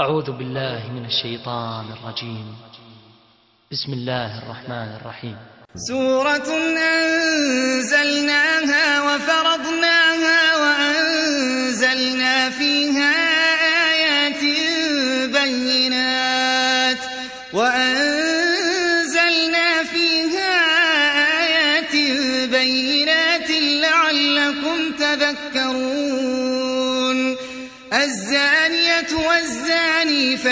أعوذ بالله من الشيطان الرجيم. بسم الله الرحمن الرحيم. سورة أنزلناها وفرضناها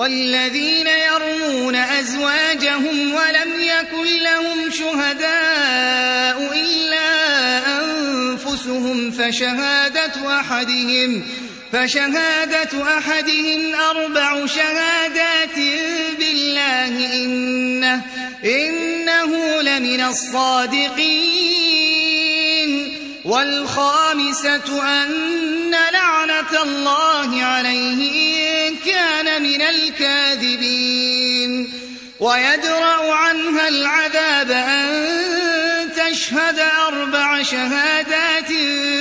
والذين يرمون أزواجهم ولم يكن لهم شهداء إلا أنفسهم فشهادة أحدهم فشهادة أحدهم أربع شهادات بالله إنه, إنه لمن الصادقين والخامسة أن الله عليه إن كان من الكاذبين. ويدرأ عنها العذاب أن تشهد أربع شهادات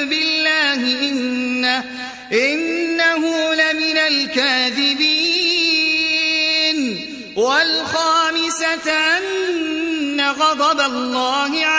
بالله إنه, إنه لمن الكاذبين. والخامسة أن غضب الله عليها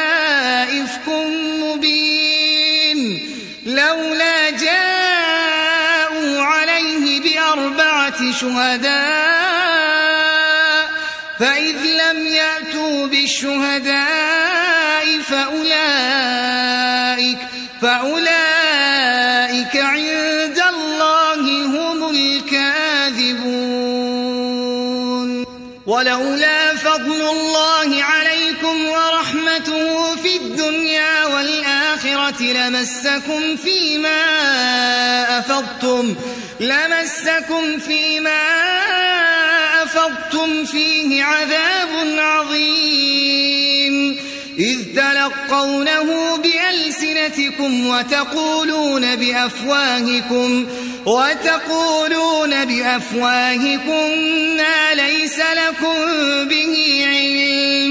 شهداء فإذ لم يأتوا بالشهداء فأولئك فأولئك عند الله هم الكاذبون. ولولا فضل الله عليكم ورحمته في الدنيا والآخرة لمسكم فيما أفضتم لمسكم فيما أفضتم فيه عذاب عظيم. إذ تلقونه بألسنتكم وتقولون بأفواهكم وتقولون بأفواهكم ما ليس لكم به علم.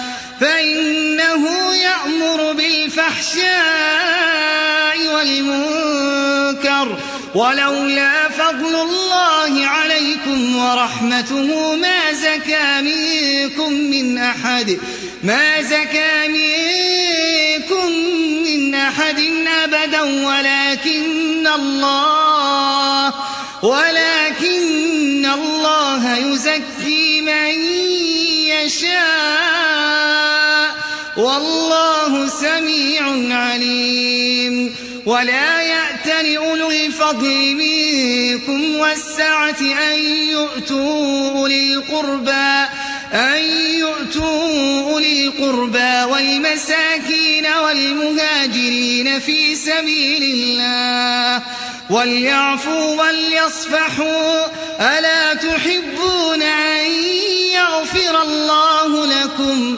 فإنه يأمر بالفحشاء والمنكر ولولا فضل الله عليكم ورحمته ما زكى منكم من أحد ما زكى منكم من أحد أبدا ولكن الله ولكن الله يزكي من يشاء. عليم. ولا يأتل أولو الفضل منكم والسعة أن يؤتوا أولي القربى أن يؤتوا أولي القربى والمساكين والمهاجرين في سبيل الله. وليعفوا وليصفحوا ألا تحبون أن يغفر الله لكم؟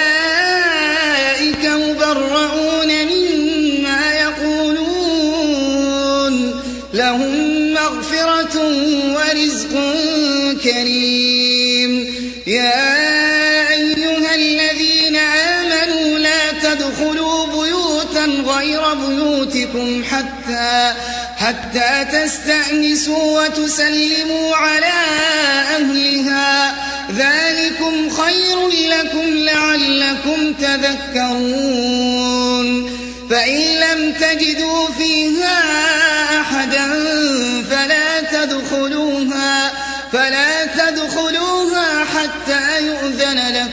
لهم مغفرة ورزق كريم. يا أيها الذين آمنوا لا تدخلوا بيوتا غير بيوتكم حتى حتى تستأنسوا وتسلموا على أهلها. ذلكم خير لكم لعلكم تذكرون. فإن لم تجدوا فيها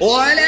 olha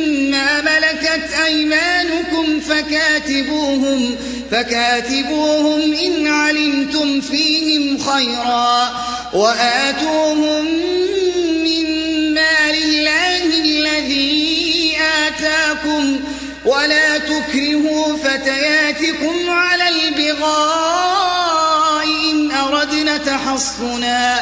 ملكت أيمانكم فكاتبوهم فكاتبوهم إن علمتم فيهم خيرا وآتوهم من مال الله الذي آتاكم ولا تكرهوا فتياتكم على البغاء إن أردنا تحصنا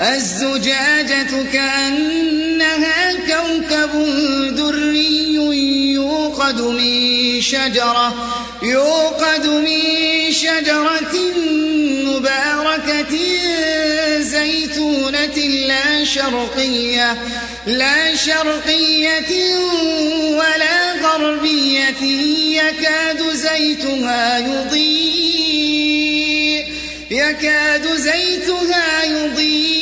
الزجاجة كأنها كوكب دري يوقد من شجرة يوقد من شجرة مباركة زيتونة لا شرقية لا شرقية ولا غربية يكاد زيتها يضيء يكاد زيتها يضيء.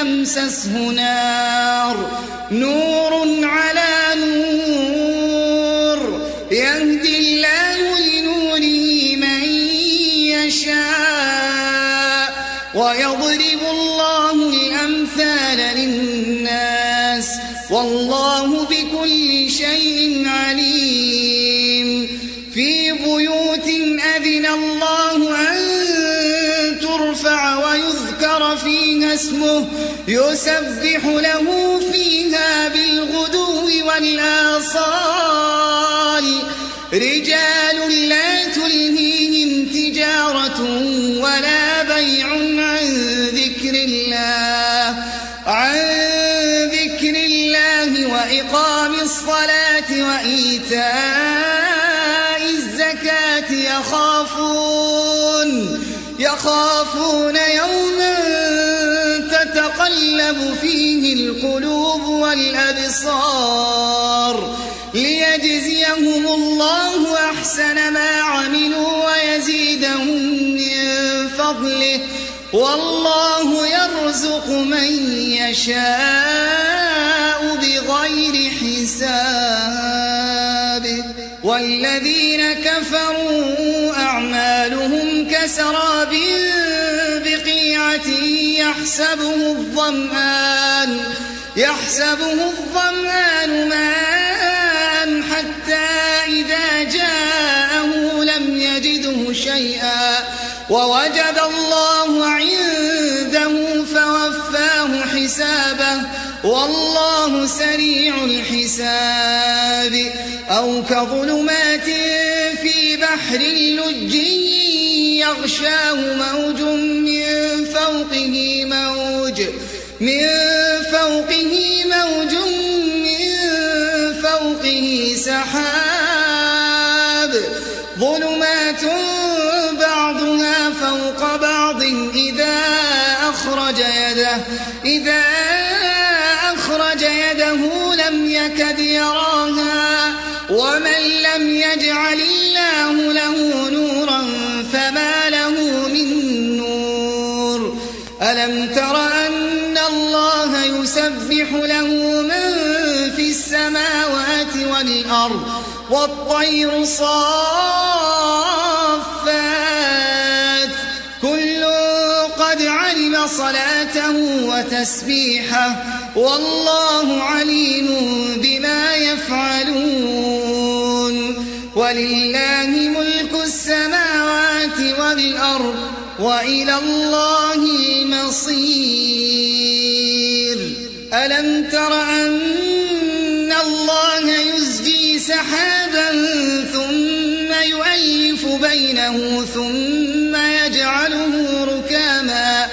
تمسسه نار. نور يسبح له تتقلب فيه القلوب والأبصار ليجزيهم الله أحسن ما عملوا فضله والله يرزق من يشاء بغير حساب والذين كفروا أعمالهم كسراب يحسبه الظمآن يحسبه الظمآن ماء حتى إذا جاءه لم يجده شيئا. ووجد الله عنده فوفاه حسابه والله سريع الحساب. أو كظلمات في بحر لج يغشاه موج من فوقه موج من فوقه موج من فوقه سحاب. ظلمات بعضها فوق بعض إذا أخرج يده إذا أخرج يده لم يكد يراها. ومن لم يجعل الله له والطير صافات. كل قد علم صلاته وتسبيحه. والله عليم بما يفعلون. ولله ملك السماوات والأرض وإلى الله المصير. ألم تر أن الله يزجي سحابا بينه ثم يجعله ركاما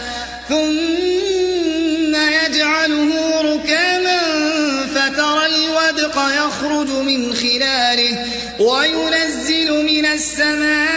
ثم يجعله ركاما فترى الودق يخرج من خلاله وينزل من السماء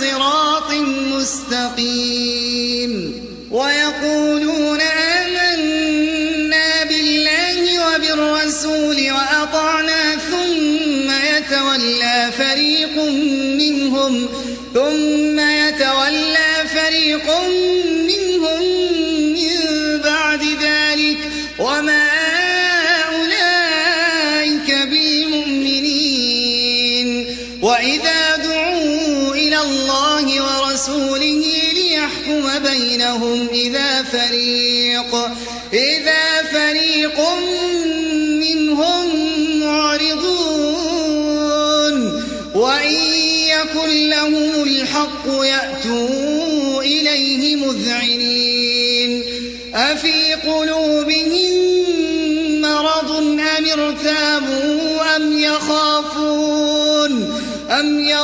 صراط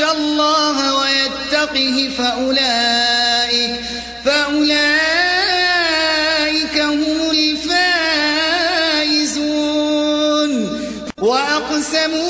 يخشى الله ويتقه فأولئك, فأولئك هم الفائزون. وأقسموا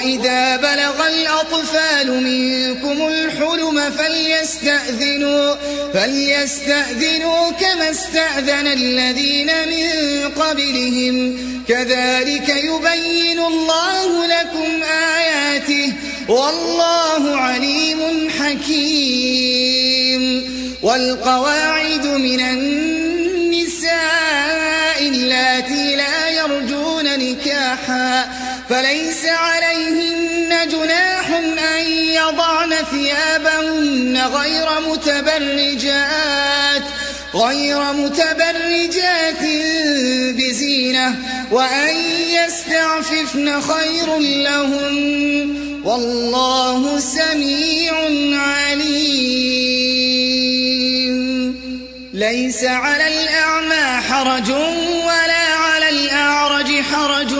وإذا بلغ الأطفال منكم الحلم فليستأذنوا, فليستأذنوا كما استأذن الذين من قبلهم. كذلك يبين الله لكم آياته. والله عليم حكيم. والقواعد من النساء اللاتي لا يرجون نكاحا. فليس عليهن جناح أن يضعن ثيابهن غير متبرجات غير متبرجات بزينة وأن يستعففن خير لهن والله سميع عليم. ليس على الأعمى حرج ولا على الأعرج حرج.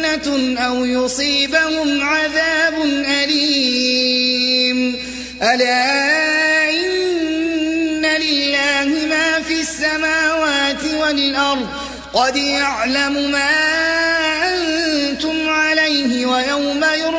فتنة أو يصيبهم عذاب أليم. ألا إن لله ما في السماوات والأرض. قد يعلم ما أنتم عليه ويوم يرجعون.